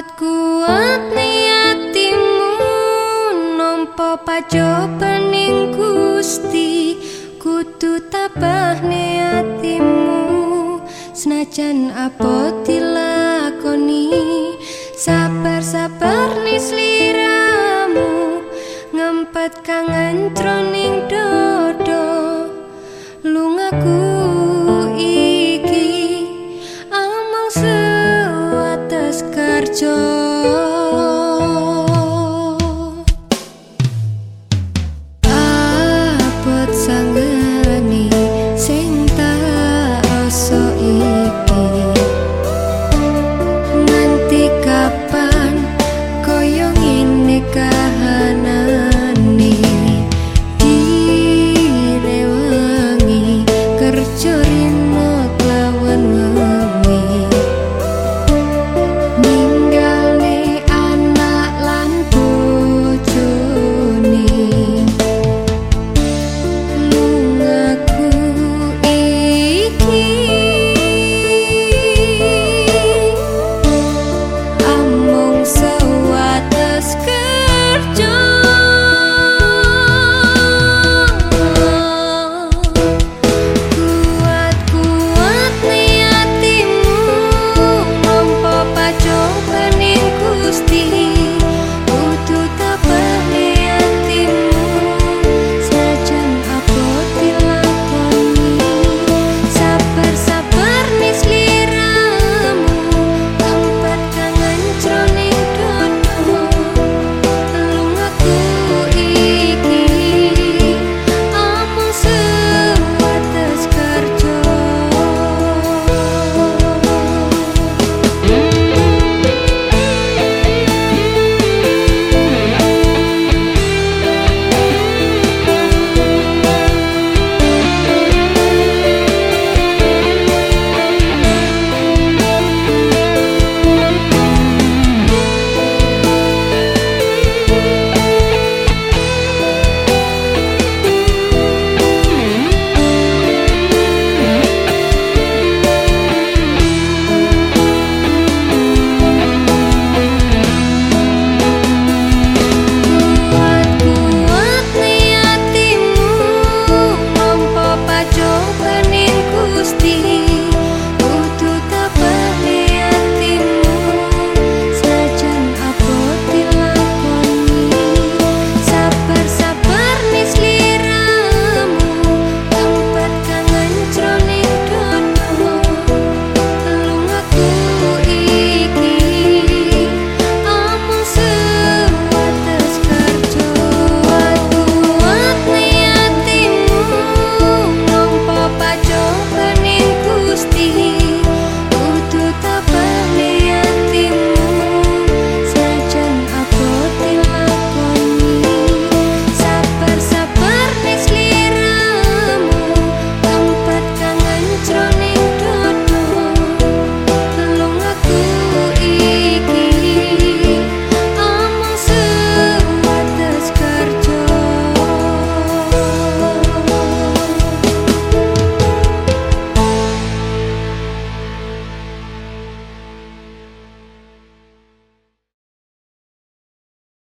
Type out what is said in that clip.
kuat kuat niatimu nompo pajo pening gusti. Kudu tabah niatimu senajan apa dilakoni? Sabar sabar nis liramu ngempet kangen troni cho